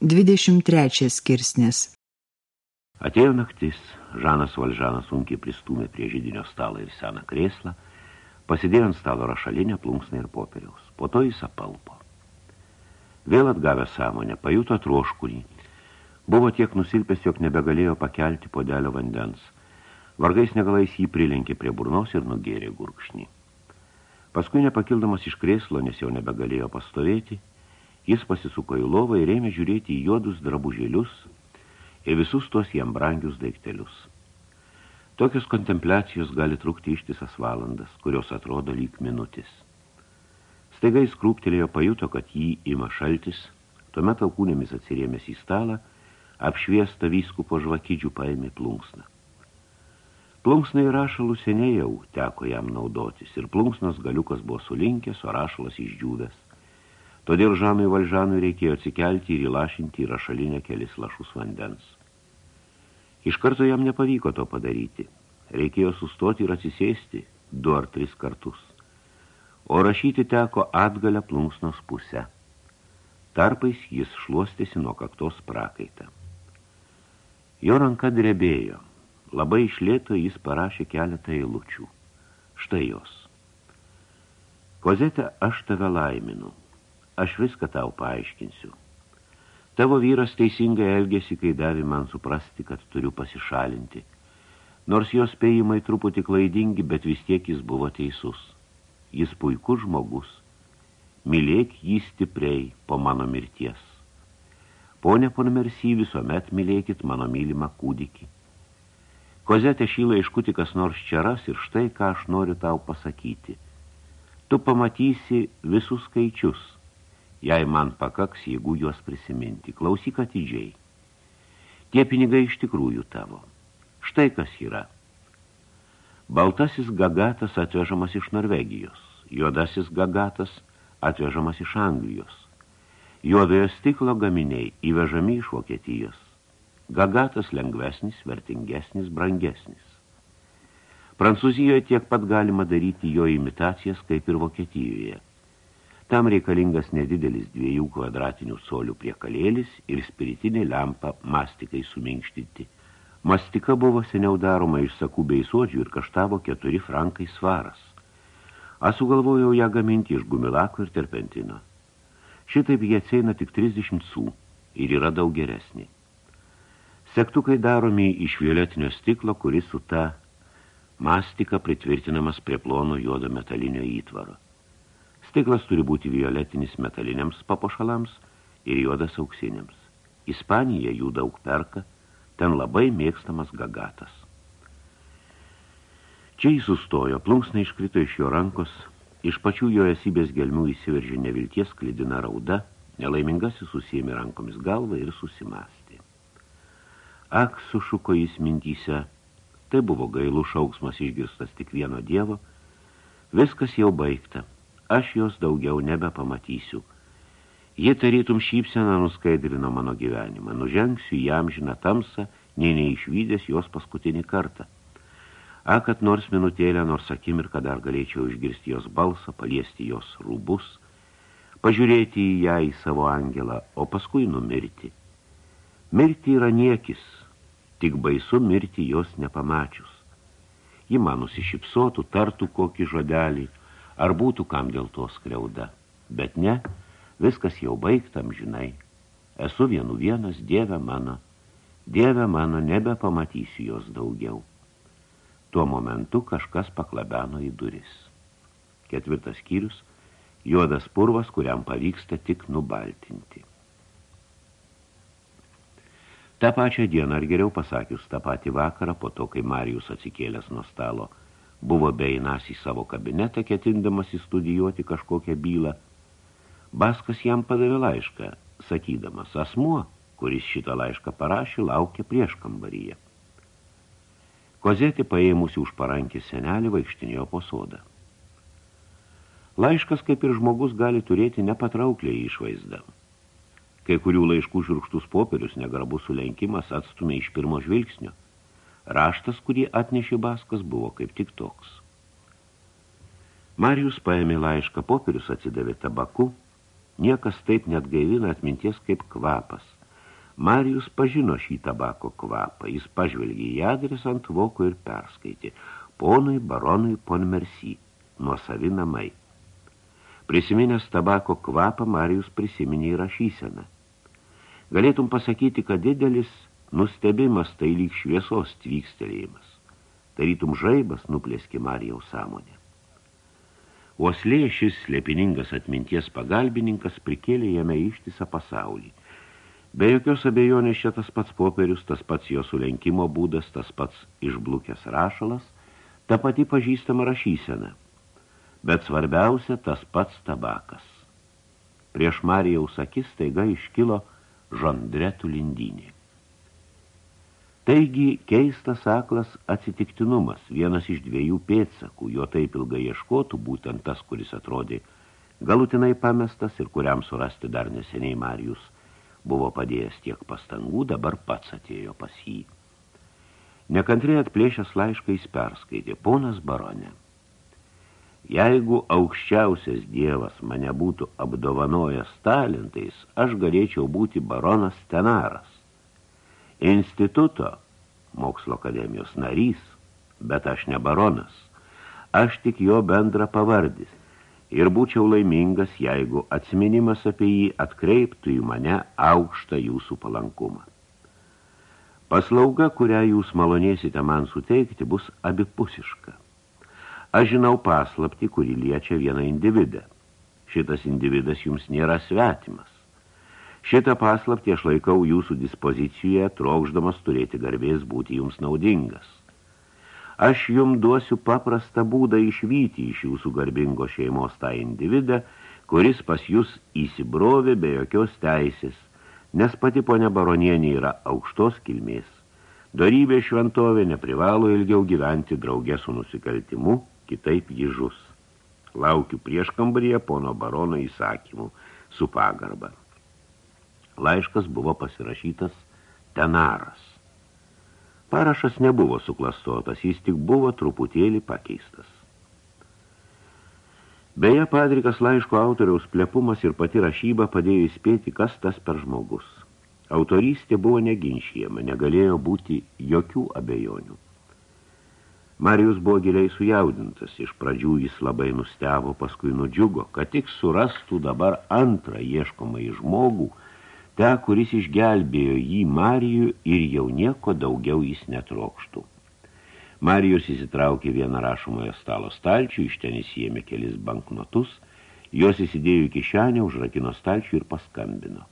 23 skirsnis Atėjo naktis, Žanas Valžanas sunkiai pristūmė prie žydinio stalą ir seną krėslą, pasidėjo ant stalo rašalinę, plunksną ir popieriaus. Po to jis apalpo. Vėl atgavę sąmonę, pajuto troškurį. Buvo tiek nusilpęs, jog nebegalėjo pakelti podelio vandens. Vargais negalais jį prilenkė prie burnos ir nugėrė gurkšnį. Paskui nepakildamas iš krėslo, nes jau nebegalėjo pastovėti, Jis pasisuko į lovą ir ėmė žiūrėti į juodus drabužėlius ir visus tuos jam brangius daiktelius. Tokios kontempliacijos gali trukti ištisas valandas, kurios atrodo lyg minutis. Staiga jis krūptelėjo pajuto, kad jį ima šaltis, tuomet alkūnėmis atsirėmės į stalą, apšviestą vyskupo žvakidžių paėmė plunksną. Plunksnai rašalų seniai jau teko jam naudotis ir plunksnos galiukas buvo sulinkęs, o rašalas išdžiūvęs. Todėl Žanui Valžanui reikėjo atsikelti ir įlašinti į rašalinę kelis lašus vandens. Iš karto jam nepavyko to padaryti. Reikėjo sustoti ir atsisėsti du ar tris kartus. O rašyti teko atgalę plunksnos pusę. Tarpais jis šluostėsi nuo kaktos prakaitą. Jo ranka drebėjo. Labai išlėto jis parašė keletą eilučių. Štai jos. Kozete, aš tave laiminu aš viską tau paaiškinsiu. Tavo vyras teisingai elgėsi, kai davė man suprasti, kad turiu pasišalinti. Nors jos spėjimai truputį klaidingi, bet vis tiek jis buvo teisus. Jis puikus žmogus. Mylėk jį stipriai po mano mirties. Pone ponmersy, visuomet mylėkit mano mylimą kūdikį. Kozetė šį laiškutį kas nors čia ras ir štai, ką aš noriu tau pasakyti. Tu pamatysi visus skaičius – jei man pakaks, jeigu juos prisiminti. Klausyk atidžiai. Tie pinigai iš tikrųjų tavo. Štai kas yra. Baltasis gagatas atvežamas iš Norvegijos. Juodasis gagatas atvežamas iš Anglijos. Juodojo stiklo gaminiai įvežami iš Vokietijos. Gagatas lengvesnis, vertingesnis, brangesnis. Prancūzijoje tiek pat galima daryti jo imitacijas, kaip ir Vokietijoje – Tam reikalingas nedidelis dviejų kvadratinių solių priekalėlis ir spiritinė lempa mastikai suminkštinti. Mastika buvo seniau daroma iš sakų bei suodžių ir kaštavo keturi frankai svaras. Aš sugalvojau ją gaminti iš gumilako ir terpentino. Šitaip jie atseina tik 30 sų ir yra daug geresnė. Sektukai daromi iš violetinio stiklo, kuris su ta mastika pritvirtinamas prie plono juodo metalinio įtvaro. Stiklas turi būti violetinis metaliniams papuošalams ir juodas auksiniams. Ispanija jų daug perka, ten labai mėgstamas gagatas. Čia jis sustojo, plunksna iškrito iš jo rankos, iš pačių jo esybės gelmių įsiveržė nevilties klidina rauda, nelaimingasis susėmė rankomis galvą ir susimastė. Ak, sušuko jis mintyse, tai buvo gailų šauksmas išgirstas tik vieno dievo, viskas jau baigta, aš jos daugiau nebepamatysiu. Ji tarytum šypseną nuskaidrino mano gyvenimą, nužengsiu į amžiną tamsą, nei neišvydęs jos paskutinį kartą. A, kad nors minutėlę, nors akimirką dar galėčiau išgirsti jos balsą, paliesti jos rūbus, pažiūrėti į ją į savo angelą, o paskui numirti. Mirti yra niekis, tik baisu mirti jos nepamačius. Ji man nusišypsotų, tartų kokį žodelį, ar būtų kam dėl to skriauda. Bet ne, viskas jau baigtam, žinai. Esu vienu vienas, dieve mano, dieve mano, nebepamatysiu jos daugiau. Tuo momentu kažkas paklabeno į duris. Ketvirtas skyrius – juodas purvas, kuriam pavyksta tik nubaltinti. Ta pačią dieną, ar geriau pasakius, tą patį vakarą, po to, kai Marijus atsikėlęs nuo stalo – buvo beinas į savo kabinetą, ketindamas įstudijuoti kažkokią bylą. Baskas jam padavė laišką, sakydamas, asmuo, kuris šitą laišką parašė, laukia prieš kambaryje. Kozetė paėmusi už parankį senelį vaikštinėjo po sodą. Laiškas, kaip ir žmogus, gali turėti nepatrauklį išvaizdą. Kai kurių laiškų žurkštus popierius negrabus sulenkimas atstumė iš pirmo žvilgsnio – Raštas, kurį atnešė Baskas, buvo kaip tik toks. Marijus paėmė laišką, popierius atsidavė tabaku, niekas taip net gaivina atminties kaip kvapas. Marijus pažino šį tabako kvapą. Jis pažvelgė į adresą ant voko ir perskaitė. Ponui baronui Ponmersi, nuo savi namai. Prisiminęs tabako kvapą, Marijus prisiminė į rašyseną. Galėtum pasakyti, kad didelis nustebimas tai lyg šviesos tvykstelėjimas. Tarytum žaibas nuplėski Marijaus sąmonę. Uoslė šis slėpiningas atminties pagalbininkas prikėlė jame ištisą pasaulį. Be jokios abejonės čia tas pats popierius, tas pats jo sulenkimo būdas, tas pats išblukęs rašalas, ta pati pažįstama rašysena. Bet svarbiausia tas pats tabakas. Prieš Marijaus akis taiga iškilo žandretų lindynė. Taigi keistas aklas atsitiktinumas, vienas iš dviejų pėdsakų, jo taip ilgai ieškotų, būtent tas, kuris atrodė galutinai pamestas ir kuriam surasti dar neseniai Marijus buvo padėjęs tiek pastangų, dabar pats atėjo pas jį. Nekantriai atplėšęs laišką jis perskaitė, ponas baronė. Jeigu aukščiausias dievas mane būtų apdovanojęs talentais, aš galėčiau būti baronas Tenaras instituto mokslo akademijos narys, bet aš ne baronas. Aš tik jo bendra pavardis ir būčiau laimingas, jeigu atsiminimas apie jį atkreiptų į mane aukštą jūsų palankumą. Paslauga, kurią jūs malonėsite man suteikti, bus abipusiška. Aš žinau paslapti, kuri liečia vieną individą. Šitas individas jums nėra svetimas. Šitą paslaptį aš laikau jūsų dispozicijoje, trokšdamas turėti garbės būti jums naudingas. Aš jum duosiu paprastą būdą išvyti iš jūsų garbingo šeimos tą individą, kuris pas jūs įsibrovė be jokios teisės, nes pati ponia baronienė yra aukštos kilmės. Dorybė šventovė neprivalo ilgiau gyventi drauge su nusikaltimu, kitaip jį žus. Laukiu prieš kambaryje pono barono įsakymų su pagarba. Laiškas buvo pasirašytas Tenaras. Parašas nebuvo suklastotas, jis tik buvo truputėlį pakeistas. Beje, padrikas laiško autoriaus plepumas ir pati rašyba padėjo įspėti, kas tas per žmogus. Autorystė buvo neginšijama, negalėjo būti jokių abejonių. Marijus buvo giliai sujaudintas, iš pradžių jis labai nustebo, paskui nudžiugo, kad tik surastų dabar antrą ieškomą į žmogų, ta, kuris išgelbėjo jį Marijų ir jau nieko daugiau jis netrokštų. Marijus įsitraukė vieną rašomojo stalo stalčių, iš ten įsijėmė kelis banknotus, jos įsidėjo į kišenę, užrakino stalčių ir paskambino.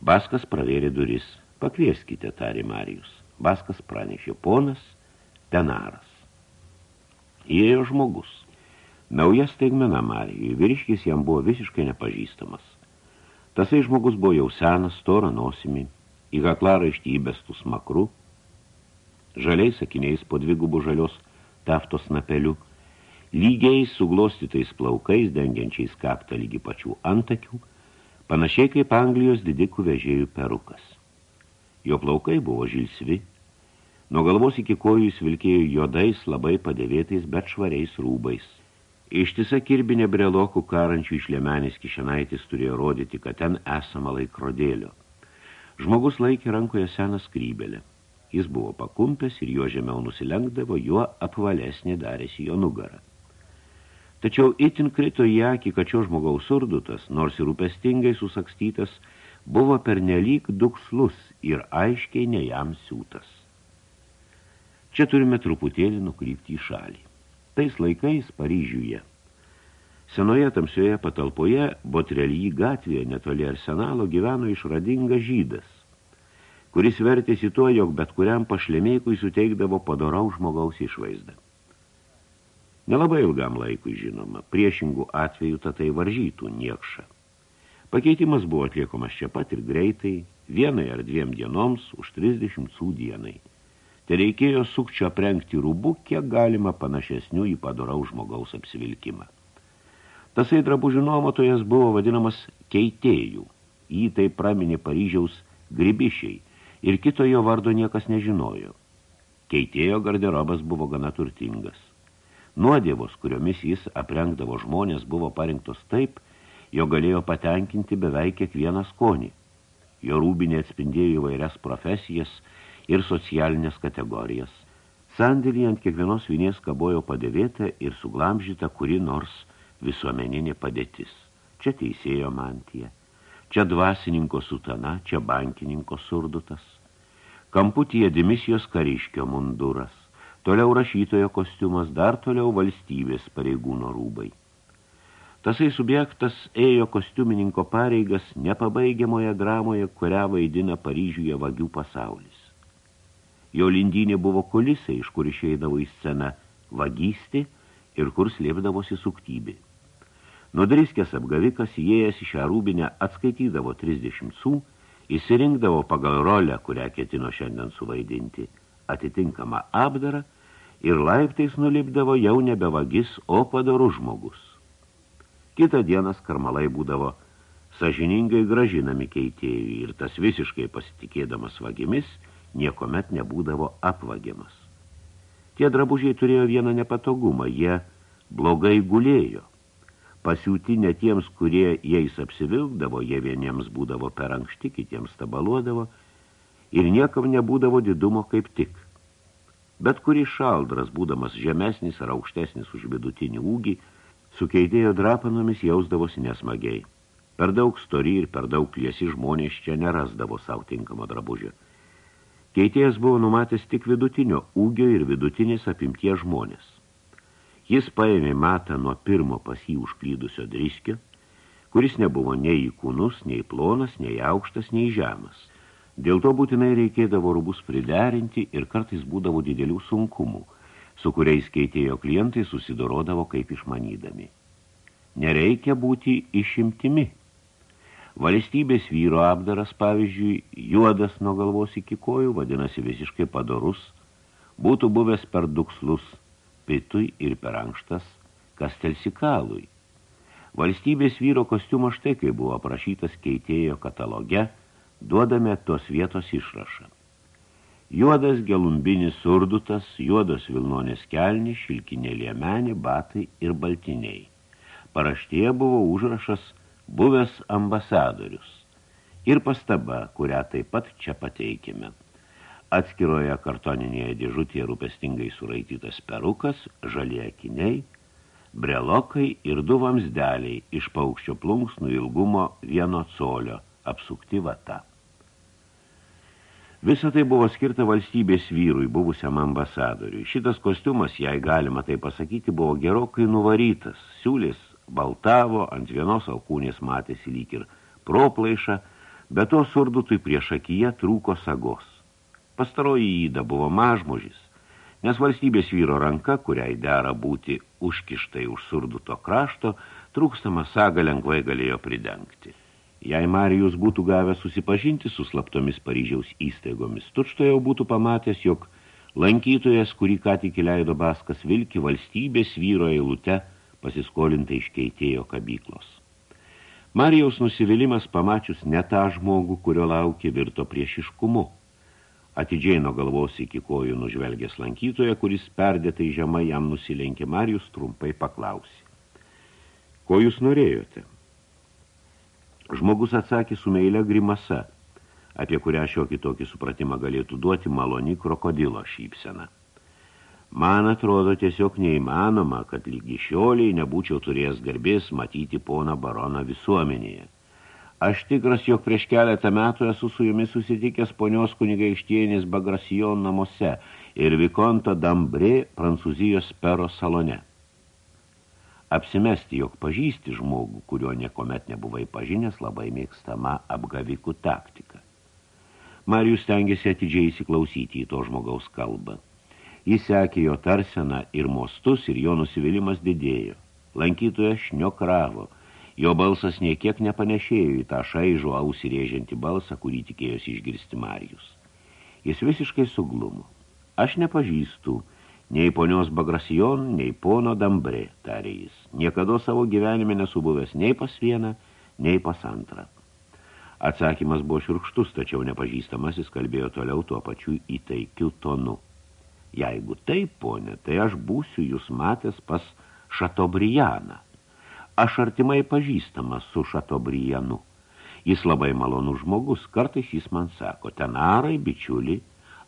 Baskas pravėrė duris. Pakvieskite, tarė Marijus. Baskas pranešė ponas Tenaras. Įėjo žmogus. Nauja staigmena Marijui, vyriškis jam buvo visiškai nepažįstamas. Tasai žmogus buvo jau senas, storą nosimi, į kaklaraištį įbestų smakru, žaliais sakiniais po dvigubų žalios taftos napeliu, lygiais suglostytais plaukais, dengiančiais kaktą lygi pačių antakių, panašiai kaip Anglijos didikų vežėjų perukas. Jo plaukai buvo žilsvi, nuo galvos iki kojų jis vilkėjo jodais, labai padėvėtais, bet švariais rūbais – Ištisa kirbinė brelokų karančių iš lėmenės kišenaitis turėjo rodyti, kad ten esama laikrodėlio. Žmogus laikė rankoje seną skrybelę. Jis buvo pakumpęs ir jo žemiau nusilenkdavo, juo apvalesnė darėsi jo nugarą. Tačiau itin krito į akį, kad šio žmogaus surdutas, nors ir rūpestingai susakstytas, buvo pernelyg dukslus ir aiškiai ne jam siūtas. Čia turime truputėlį nukrypti į šalį. Tais laikais Paryžiuje. Senoje tamsioje patalpoje, Botrelyjį gatvėje, netoli arsenalo, gyveno išradingas žydas, kuris vertėsi tuo, jog bet kuriam pašlemėkui suteikdavo padorau žmogaus išvaizdą. Nelabai ilgam laikui žinoma, priešingų atvejų tatai varžytų niekšą. Pakeitimas buvo atliekamas čia pat ir greitai, vienai ar dviem dienoms už 30 sų dienai – Tai reikėjo sukčio aprengti rūbų, kiek galima panašesnių į padorau žmogaus apsivilkimą. Tasai drabužių nuomotojas buvo vadinamas keitėjų. Jį tai praminė Paryžiaus gribišiai ir kito jo vardo niekas nežinojo. Keitėjo garderobas buvo gana turtingas. Nuodėvos, kuriomis jis aprengdavo žmonės, buvo parinktos taip, jo galėjo patenkinti beveik kiekvieną skonį. Jo rūbinė atspindėjo įvairias profesijas ir socialinės kategorijas. Sandėlį ant kiekvienos vinės kabojo padėvėta ir suglamžyta kuri nors visuomeninė padėtis. Čia teisėjo mantija, čia dvasininko sutana, čia bankininko surdutas. Kamputyje dimisijos kariškio munduras, toliau rašytojo kostiumas, dar toliau valstybės pareigūno rūbai. Tasai subjektas ėjo kostiumininko pareigas nepabaigiamoje dramoje, kurią vaidina Paryžiuje vagių pasaulis. Jo lindynė buvo kulisai, iš kur išeidavo į sceną vagysti ir kur slėpdavosi suktybė. Nudriskęs apgavikas, įėjęs į šią rūbinę, atskaitydavo 30 sų, įsirinkdavo pagal rolę, kurią ketino šiandien suvaidinti, atitinkamą apdarą ir laiptais nulipdavo jau nebe vagis, o padarų žmogus. Kitą dieną skarmalai būdavo sažiningai gražinami keitėjui ir tas visiškai pasitikėdamas vagimis niekomet nebūdavo apvagiamas. Tie drabužiai turėjo vieną nepatogumą, jie blogai gulėjo – pasiūti ne tiems, kurie jais apsivilkdavo, jie vieniems būdavo per ankšti, kitiems tabaluodavo ir niekam nebūdavo didumo kaip tik. Bet kuris šaldras, būdamas žemesnis ar aukštesnis už vidutinį ūgį, sukeitėjo drapanomis jausdavosi nesmagiai. Per daug stori ir per daug liesi žmonės čia nerasdavo savo tinkamo drabužio. Keitėjas buvo numatęs tik vidutinio ūgio ir vidutinės apimties žmonės. Jis paėmė matą nuo pirmo pas jį užklydusio driskio, kuris nebuvo nei įkūnus, nei plonas, nei aukštas, nei žemas. Dėl to būtinai reikėdavo rubus priderinti ir kartais būdavo didelių sunkumų, su kuriais keitėjo klientai susidorodavo kaip išmanydami. Nereikia būti išimtimi. Valstybės vyro apdaras, pavyzdžiui, juodas nuo galvos iki kojų, vadinasi visiškai padorus, būtų buvęs per dukslus – pitui ir per ankštas kastelsikalui. Valstybės vyro kostiumo štai, kai buvo aprašytas keitėjo kataloge, duodame tos vietos išrašą. Juodas gelumbinis surdutas, juodos vilnonės kelnis, šilkinė liemenė, batai ir baltiniai. Paraštėje buvo užrašas buvęs ambasadorius ir pastaba, kurią taip pat čia pateikime. Atskiroje kartoninėje dėžutėje rūpestingai suraitytas perukas, žalie akiniai, brelokai ir du vamsdeliai iš paukščio plunksnų ilgumo vieno colio, apsukti vata. Visa tai buvo skirta valstybės vyrui, buvusiam ambasadoriui. Šitas kostiumas, jei galima tai pasakyti, buvo gerokai nuvarytas. Siūlės baltavo, ant vienos alkūnės matėsi lyg ir proplaiša, bet to surdutui prieš akiją trūko sagos. Pastaroji įda buvo mažmožis, nes valstybės vyro ranka, kuriai dera būti užkištai už surduto krašto, trūkstamą sagą lengvai galėjo pridengti. Jei Marijus būtų gavęs susipažinti su slaptomis Paryžiaus įstaigomis, tučto jau būtų pamatęs, jog lankytojas, kurį ką tik įleido Baskas Vilki, valstybės vyro eilute pasiskolinta iš keitėjo kabyklos. Marijaus nusivylimas pamačius ne tą žmogų, kurio laukė virto priešiškumu – Atidžiai nuo galvos iki kojų nužvelgęs lankytoje, kuris perdėtai žemai jam nusilenkė Marijus, trumpai paklausė. Ko jūs norėjote? Žmogus atsakė su meile grimasa, apie kurią šiokį tokį supratimą galėtų duoti maloni krokodilo šypsena. Man atrodo tiesiog neįmanoma, kad lygi šioliai nebūčiau turėjęs garbės matyti poną baroną visuomenėje. Aš tikras, jog prieš keletą metų esu su jumis susitikęs ponios kunigaištienės Bagrasijon namuose ir Vikonto Dambrė Prancūzijos pero salone. Apsimesti, jog pažįsti žmogų, kurio niekomet nebuvai pažinęs, labai mėgstama apgavikų taktika. Marijus stengiasi atidžiai įsiklausyti į to žmogaus kalbą. Jis sekė jo tarseną ir mostus ir jo nusivylimas didėjo. Lankytojas šniokravo – Jo balsas niekiek nepanešėjo į tą šaižų ausį rėžiantį balsą, kurį tikėjosi išgirsti Marijus. Jis visiškai suglumo. Aš nepažįstu nei ponios Bagrasijon, nei pono Dambre, tarė jis. Niekada savo gyvenime nesubuvęs nei pas vieną, nei pas antrą. Atsakymas buvo širkštus, tačiau nepažįstamasis kalbėjo toliau tuo pačiu įtaikiu tonu. Jeigu taip, ponė, tai aš būsiu jūs matęs pas Šatobrijaną. Aš artimai pažįstamas su Šatobrienu. Jis labai malonus žmogus, kartais jis man sako, tenarai, bičiuli,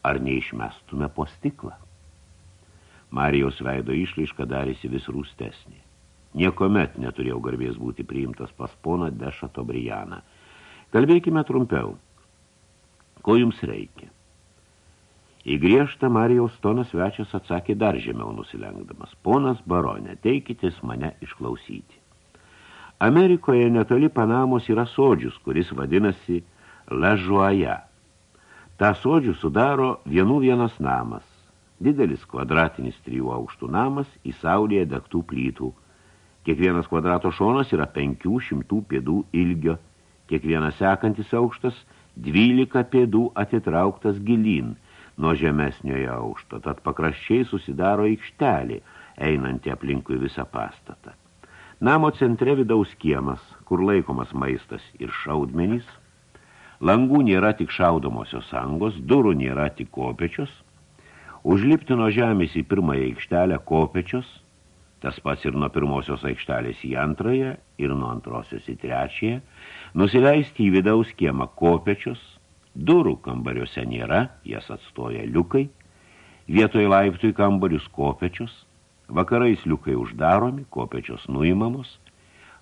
ar neišmestume po stiklą. Marijos veido išlaiška darėsi vis rūstesnė. Niekomet neturėjau garbės būti priimtas pas poną Dešato Brianą. Kalbėkime trumpiau. Ko jums reikia? Į griežtą Marijaus toną svečias atsakė dar žemiau nusilenkdamas. Ponas baronė, teikitės mane išklausyti. Amerikoje netoli Panamos yra sodžius, kuris vadinasi Lažuoja. Ta sodžių sudaro vienų vienas namas. Didelis kvadratinis trijų aukštų namas į saulėje degtų plytų. Kiekvienas kvadrato šonas yra penkių šimtų pėdų ilgio. Kiekvienas sekantis aukštas 12 pėdų atitrauktas gilin nuo žemesniojo aukšto. Tad pakraščiai susidaro aikštelė, einanti aplinkui visą pastatą. Namo centre vidaus kiemas, kur laikomas maistas ir šaudmenys. Langų nėra tik šaudomosios angos, durų nėra tik kopečios – Užlipti nuo žemės į pirmąją aikštelę kopečius, tas pats ir nuo pirmosios aikštelės į antrąją ir nuo antrosios į trečiąją, nusileisti į vidaus kiemą kopečius, durų kambariuose nėra, jas atstoja liukai, vietoje laiptų į kambarius kopečius, vakarais liukai uždaromi, kopečios nuimamos,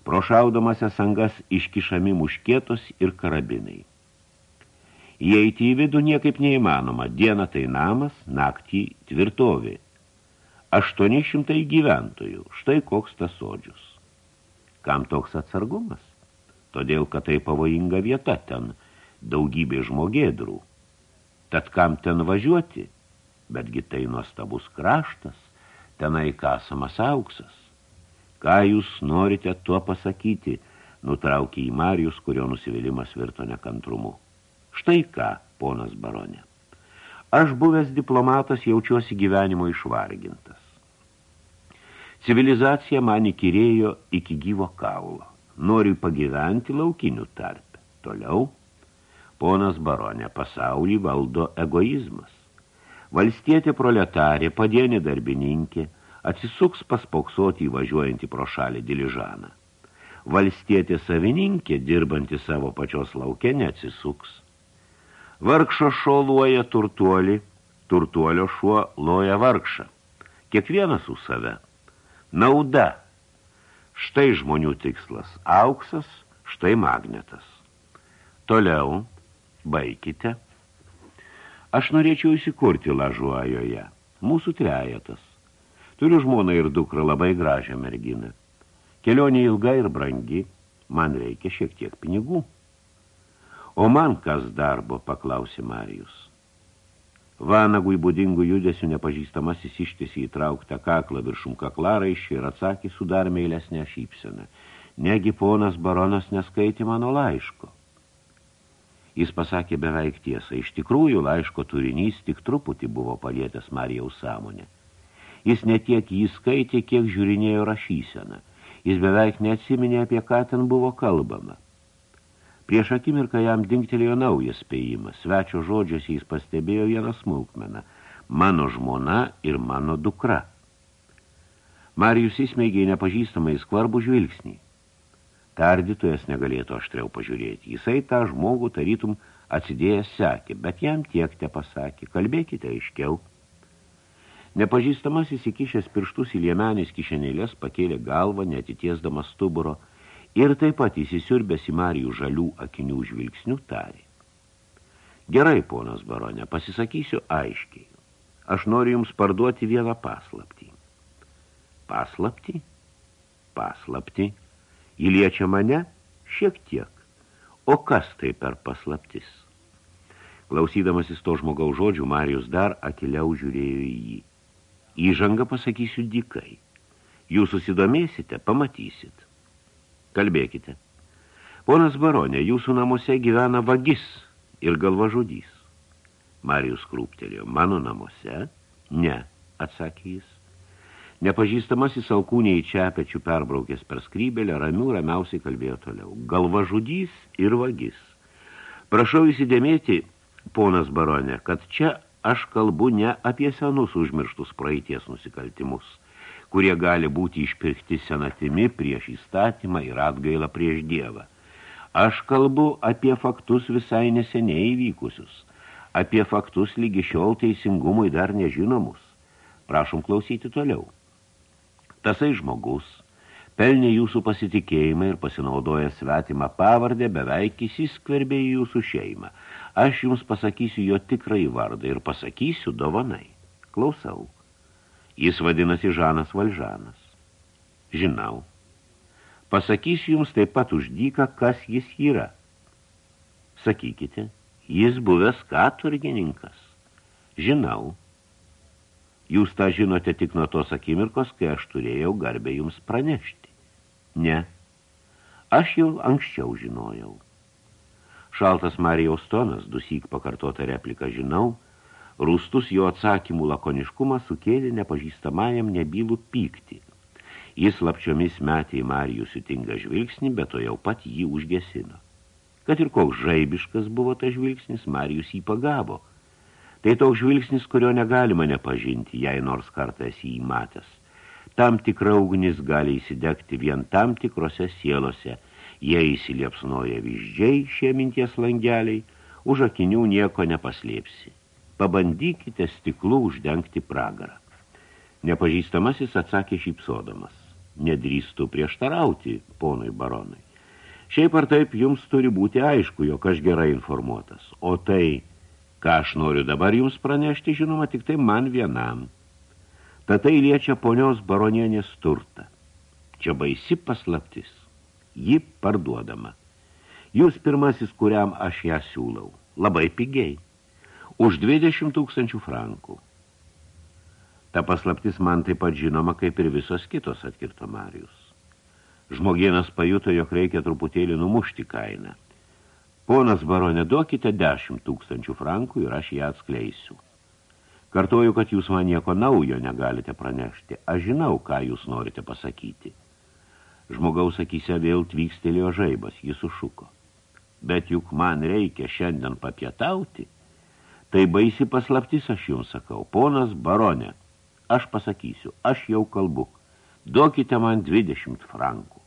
pro šaudomasias angas iškišami muškėtos ir karabinai. Įeiti į vidų niekaip neįmanoma. Diena tai namas, naktį tvirtovė. 800 gyventojų. Štai koks tas sodžius. Kam toks atsargumas? Todėl, kad tai pavojinga vieta ten, daugybė žmogėdrų. Tad kam ten važiuoti? Betgi tai nuostabus kraštas, tenai kasamas auksas. Ką jūs norite tuo pasakyti, nutraukė į Marijus, kurio nusivylimas virto nekantrumu. Štai ką, ponas baronė. Aš buvęs diplomatas jaučiuosi gyvenimo išvargintas. Civilizacija man įkirėjo iki gyvo kaulo. Noriu pagyventi laukinių tarp. Toliau, ponas baronė, pasaulį valdo egoizmas. Valstietė proletarė, padienė darbininkė, atsisuks paspoksoti įvažiuojantį pro šalį diližaną. Valstietė savininkė, dirbanti savo pačios lauke, neatsisuks. Vargšo šuo loja turtuolį, turtuolio šuo loja vargšą. Kiekvienas už save. Nauda. Štai žmonių tikslas. Auksas, štai magnetas. Toliau, baikite. Aš norėčiau įsikurti lažuojoje. Mūsų trejetas. Turiu žmoną ir dukrą labai gražią merginą. Kelionė ilga ir brangi. Man reikia šiek tiek pinigų. O man kas darbo, paklausė Marijus. Vanagui būdingų judesių nepažįstamasis ištėsi įtrauktą kaklą viršum kaklaraišį ir atsakė su dar meilesnę šypseną. Negi ponas baronas neskaitė mano laiško. Jis pasakė beveik tiesą. Iš tikrųjų, laiško turinys tik truputį buvo palietęs Marijaus sąmonę. Jis netiek jį skaitė, kiek žiūrinėjo rašyseną. Jis beveik neatsiminė, apie ką ten buvo kalbama. Prieš akimirką jam dingtelėjo naujas spėjimas. Svečio žodžiuose jis pastebėjo vieną smulkmeną. Mano žmona ir mano dukra. Marijus įsmeigė nepažįstamai skvarbų žvilgsnį. Tardytojas negalėtų aštriau pažiūrėti. Jisai tą žmogų tarytum atsidėjęs sekė, bet jam tiek te pasakė. Kalbėkite aiškiau. Nepažįstamas įsikišęs pirštus į liemenės kišenėlės pakėlė galvą, netitiesdamas stuburo, ir taip pat įsisiurbęs į Marijų žalių akinių žvilgsnių tarė. Gerai, ponas baronė, pasisakysiu aiškiai. Aš noriu jums parduoti vieną paslaptį. Paslaptį? Paslaptį. Įliečia mane? Šiek tiek. O kas tai per paslaptis? Klausydamasis to žmogaus žodžių, Marijus dar akiliau žiūrėjo į jį. Įžanga pasakysiu dikai. Jūs susidomėsite, pamatysit. Kalbėkite. Ponas baronė, jūsų namuose gyvena vagis ir galvažudys. Marijus krūptelėjo. Mano namuose? Ne, atsakė jis. Nepažįstamasis alkūniai čia pečių perbraukęs per skrybelę, ramių ramiausiai kalbėjo toliau. Galvažudys ir vagis. Prašau įsidėmėti, ponas baronė, kad čia aš kalbu ne apie senus užmirštus praeities nusikaltimus – kurie gali būti išpirkti senatimi prieš įstatymą ir atgailą prieš Dievą. Aš kalbu apie faktus visai neseniai įvykusius, apie faktus lygi šiol teisingumui dar nežinomus. Prašom klausyti toliau. Tasai žmogus pelnė jūsų pasitikėjimą ir pasinaudoja svetimą pavardę, beveik įsiskverbė į jūsų šeimą. Aš jums pasakysiu jo tikrai vardą ir pasakysiu dovanai. Klausau. Jis vadinasi Žanas Valžanas. Žinau. Pasakysiu jums taip pat uždyką, kas jis yra. Sakykite, jis buvęs katurgininkas. Žinau. Jūs tą žinote tik nuo tos akimirkos, kai aš turėjau garbę jums pranešti. Ne. Aš jau anksčiau žinojau. Šaltas Marijaus tonas, dusyk pakartota replika žinau, rūstus jo atsakymų lakoniškumą sukėlė nepažįstamajam nebylų pyktį. Jis lapčiomis metė į Marijų sutingą žvilgsnį, bet to jau pat jį užgesino. Kad ir koks žaibiškas buvo tas žvilgsnis, Marijus jį pagavo – Tai toks žvilgsnis, kurio negalima nepažinti, jei nors kartą esi jį matęs. Tam tikra ugnis gali įsidegti vien tam tikrose sielose. Jie įsiliepsnoja vyždžiai šie minties langeliai, už akinių nieko nepaslėpsi. Pabandykite stiklų uždengti pragarą. Nepažįstamasis atsakė šypsodamas. Nedrįstų prieštarauti, ponui baronai. Šiaip ar taip jums turi būti aišku, jog aš gerai informuotas. O tai Ką aš noriu dabar jums pranešti, žinoma, tik tai man vienam. Tad tai liečia ponios baronienės turtą. Čia baisi paslaptis. Ji parduodama. Jūs pirmasis, kuriam aš ją siūlau. Labai pigiai. Už 20 tūkstančių frankų. Ta paslaptis man taip pat žinoma, kaip ir visos kitos atkirto Marijus. Žmogienas pajuto, jog reikia truputėlį numušti kainą. Ponas baronė, duokite 10 tūkstančių frankų ir aš ją atskleisiu. Kartoju, kad jūs man nieko naujo negalite pranešti. Aš žinau, ką jūs norite pasakyti. Žmogaus akise vėl tvykstelėjo žaibas, jis sušuko. Bet juk man reikia šiandien papietauti. Tai baisi paslaptis, aš jums sakau. Ponas baronė, aš pasakysiu, aš jau kalbu. Duokite man 20 frankų.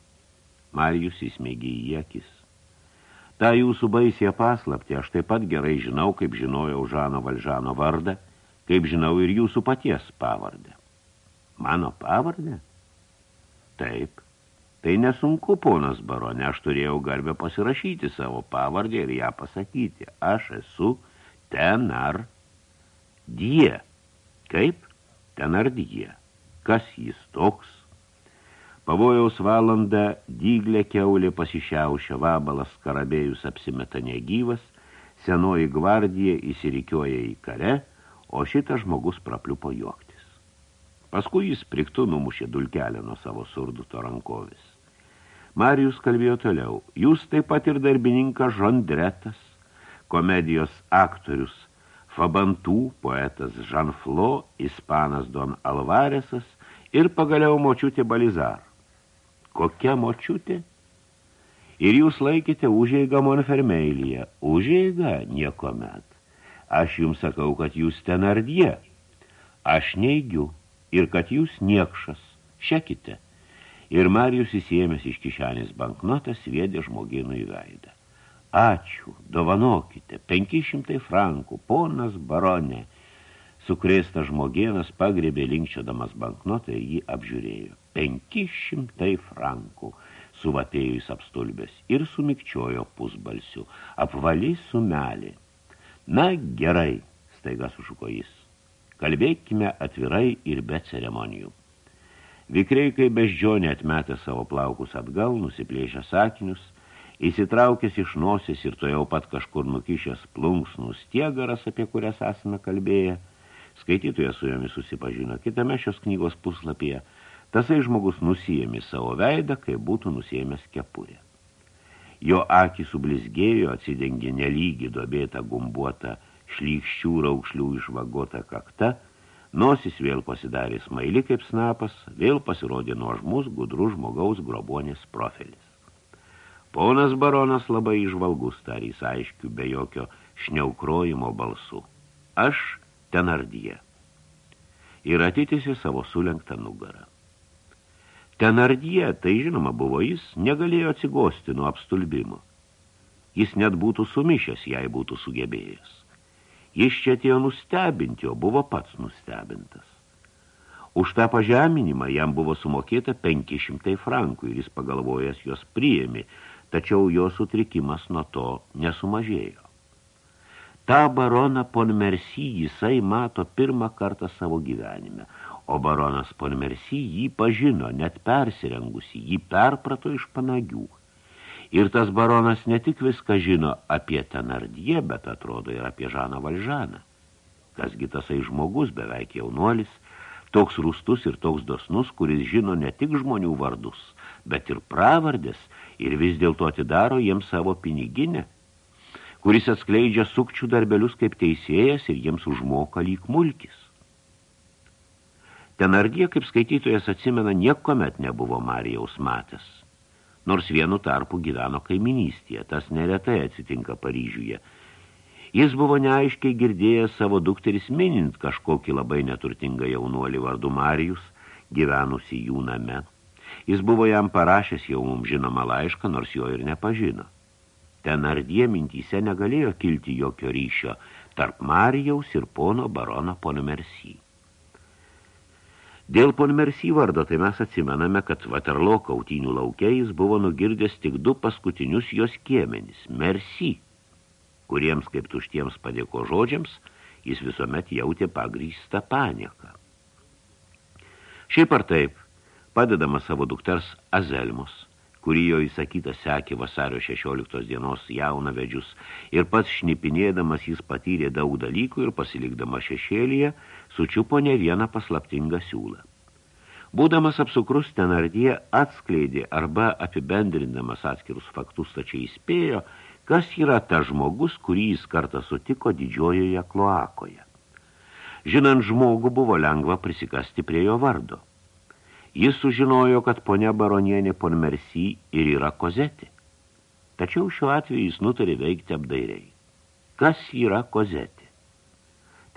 Marijus įsmeigė į akis. Ta jūsų baisė paslapti aš taip pat gerai žinau, kaip žinojau Žano Valžano vardą, kaip žinau ir jūsų paties pavardę. Mano pavardę? Taip. Tai nesunku, ponas baronė, aš turėjau garbę pasirašyti savo pavardę ir ją pasakyti. Aš esu tenar die. Kaip? Tenar die. Kas jis toks? Pavojaus valandą dyglė keulė pasišiaušia vabalas karabėjus apsimeta negyvas, senoji gvardija įsirikioja į kare, o šitas žmogus prapliupo juoktis. Paskui jis priktų numušė dulkelę nuo savo surduto rankovis. Marijus kalbėjo toliau. Jūs taip pat ir darbininkas Žondretas, komedijos aktorius Fabantų, poetas Žanflo, ispanas Don Alvaresas ir pagaliau močiutė Balizar. Kokia močiutė? Ir jūs laikėte užeigą Monfermeilyje. Užeiga nieko met. Aš jums sakau, kad jūs ten ardie. Aš neigiu ir kad jūs niekšas. Šekite. Ir Marijus įsiėmęs iš kišenės banknotą sviedė žmoginų į veidą. Ačiū, dovanokite, 500 frankų, ponas baronė. Sukrėstas žmogienas pagrėbė linkčiodamas banknotą ir jį apžiūrėjo penki šimtai frankų, suvapėjus apstulbės ir sumikčiojo pusbalsiu, apvali sumelį. Na, gerai, staiga sušuko jis. Kalbėkime atvirai ir be ceremonijų. Vikriai, kai beždžionė atmetė savo plaukus atgal, nusiplėšė sakinius, įsitraukęs iš nosės ir to jau pat kažkur nukišęs plunksnus tiegaras, apie kurias esame kalbėję, skaitytoje su jomis susipažino kitame šios knygos puslapyje – Tasai žmogus nusijėmė savo veidą, kai būtų nusijėmęs kepurę. Jo akį sublizgėjo, atsidengė nelygį dobėtą gumbuotą, šlykščių raukšlių išvagota kakta, nosis vėl pasidarė smaili kaip snapas, vėl pasirodė nuožmus gudrus žmogaus grobonės profilis. Ponas baronas labai išvalgus tarys aiškių be jokio šniaukrojimo balsu. Aš ten ardyje. Ir atitėsi savo sulenktą nugarą. Tenardie, tai žinoma buvo jis, negalėjo atsigosti nuo apstulbimo. Jis net būtų sumišęs, jei būtų sugebėjęs. Jis čia atėjo nustebinti, o buvo pats nustebintas. Už tą pažeminimą jam buvo sumokėta 500 frankų ir jis pagalvojęs jos priėmė, tačiau jo sutrikimas nuo to nesumažėjo. Ta barona Ponmersi jisai mato pirmą kartą savo gyvenime, o baronas Ponmersi jį pažino, net persirengusi, jį perprato iš panagių – Ir tas baronas ne tik viską žino apie Tenardie, bet atrodo ir apie Žaną Valžaną. Kasgi tasai žmogus, beveik jaunuolis, toks rūstus ir toks dosnus, kuris žino ne tik žmonių vardus, bet ir pravardės ir vis dėlto atidaro jiems savo piniginę, kuris atskleidžia sukčių darbelius kaip teisėjas ir jiems užmoka lyg mulkis. Tenardie, kaip skaitytojas atsimena, niekomet nebuvo Marijaus matęs nors vienu tarpu gyveno kaiminystėje, tas neretai atsitinka Paryžiuje. Jis buvo neaiškiai girdėjęs savo dukteris minint kažkokį labai neturtingą jaunuolį vardu Marijus, gyvenusi jų name. Jis buvo jam parašęs jau mums žinomą laišką, nors jo ir nepažino. Ten ardie mintyse negalėjo kilti jokio ryšio tarp Marijaus ir pono barono pono Mersi. Dėl ponmersy vardo tai mes atsimename, kad Vaterlo kautynių laukia jis buvo nugirdęs tik du paskutinius jos kiemenis – Mersi, kuriems kaip tuštiems padėko žodžiams jis visuomet jautė pagrįstą panieką. Šiaip ar taip, padedama savo dukters Azelmos – kurį jo įsakyta sekė vasario 16 dienos jauną vedžius, ir pats šnipinėdamas jis patyrė daug dalykų ir pasilikdama šešėlyje, sučiupo ne vieną paslaptingą siūlą. Būdamas apsukrus tenardie atskleidė arba apibendrindamas atskirus faktus tačiai įspėjo, kas yra ta žmogus, kurį jis kartą sutiko didžiojoje kloakoje. Žinant žmogų buvo lengva prisikasti prie jo vardo – Jis sužinojo, kad ponia baronienė Ponmersi ir yra kozetė. Tačiau šiuo atveju jis nutarė veikti apdairiai. Kas yra kozetė?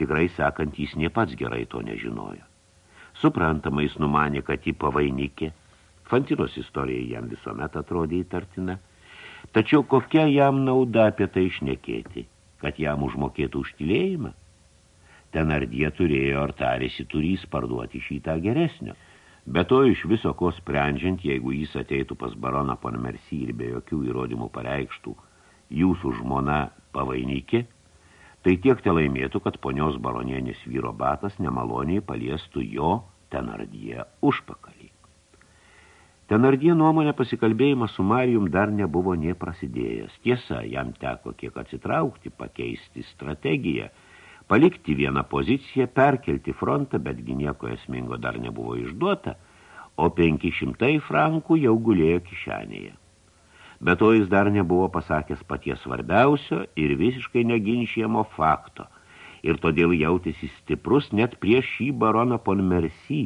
Tikrai sakant, jis nie pats gerai to nežinojo. Suprantama, jis numanė, kad jį pavainikė. Fantinos istorija jam visuomet atrodė įtartina. Tačiau kokia jam nauda apie tai išnekėti, kad jam užmokėtų užtilėjimą? Ten ardie turėjo ar tarėsi turys parduoti šitą geresnio – Be to iš viso ko sprendžiant, jeigu jis ateitų pas baroną Ponmersy ir be jokių įrodymų pareikštų jūsų žmona pavainikė, tai tiek te laimėtų, kad ponios baronienės vyro batas nemaloniai paliestų jo tenardie užpakalį. Tenardie nuomonė pasikalbėjimas su Marijum dar nebuvo nie prasidėjęs. Tiesa, jam teko kiek atsitraukti, pakeisti strategiją – palikti vieną poziciją, perkelti frontą, betgi nieko esmingo dar nebuvo išduota, o 500 frankų jau gulėjo kišenėje. Bet to jis dar nebuvo pasakęs paties svarbiausio ir visiškai neginčiamo fakto, ir todėl jautėsi stiprus net prieš šį baroną Ponmersi,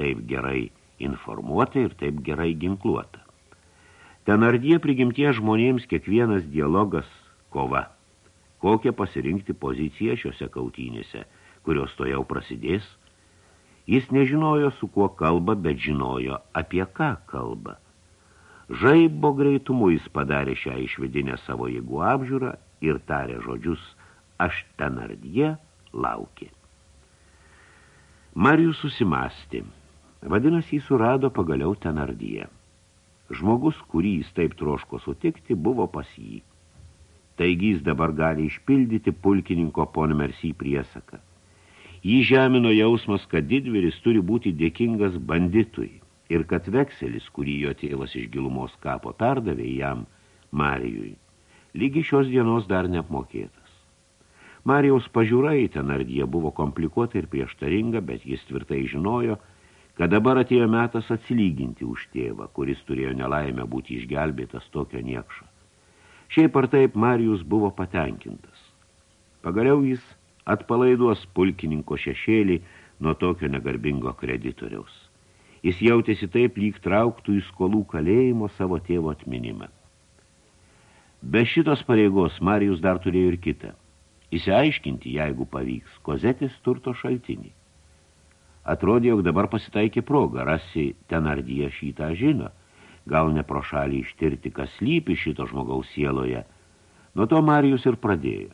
taip gerai informuota ir taip gerai ginkluota. Tenardie prigimtie žmonėms kiekvienas dialogas kova – kokią pasirinkti poziciją šiuose kautynėse, kurios to jau prasidės. Jis nežinojo, su kuo kalba, bet žinojo, apie ką kalba. Žaibo greitumu jis padarė šią išvedinę savo jėgų apžiūrą ir tarė žodžius, aš tenardie laukė. Marijus susimastė. Vadinasi, jis surado pagaliau tenardyje. Žmogus, kurį jis taip troško sutikti, buvo pas jį. Taigi jis dabar gali išpildyti pulkininko ponmersį priesaką. Jį žemino jausmas, kad didvyris turi būti dėkingas banditui ir kad vekselis, kurį jo tėvas iš gilumos kapo perdavė jam, Marijui, lygi šios dienos dar neapmokėtas. Marijaus pažiūra į tenardyje buvo komplikuota ir prieštaringa, bet jis tvirtai žinojo, kad dabar atėjo metas atsilyginti už tėvą, kuris turėjo nelaimę būti išgelbėtas tokio niekšo. Šiaip ar taip Marijus buvo patenkintas. Pagaliau jis atpalaiduos pulkininko šešėlį nuo tokio negarbingo kreditoriaus. Jis jautėsi taip lyg trauktų į skolų kalėjimo savo tėvo atminimą. Be šitos pareigos Marijus dar turėjo ir kitą. Įsiaiškinti, jeigu pavyks, kozetis turto šaltinį. Atrodė, jog dabar pasitaikė proga, rasi ten ardyje šitą žino – gal ne pro šalį ištirti, kas lypi šito žmogaus sieloje, Nuo to Marijus ir pradėjo.